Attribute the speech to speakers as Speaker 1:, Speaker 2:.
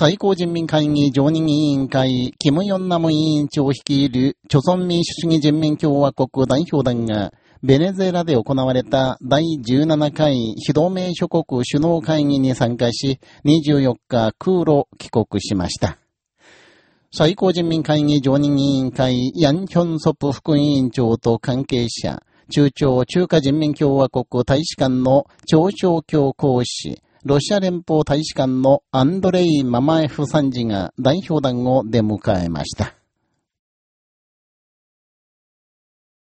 Speaker 1: 最高人民会議常任委員会、キム・ヨンナム委員長率いる、朝鮮民主主義人民共和国代表団が、ベネズエラで行われた第17回非同盟諸国首脳会議に参加し、24日空路帰国しました。最高人民会議常任委員会、ヤン・ヒョンソプ副委員長と関係者、中朝中華人民共和国大使館の長長教講師、ロシア連邦大使館のアンドレイ・ママエフ参事が代表団を出迎えました。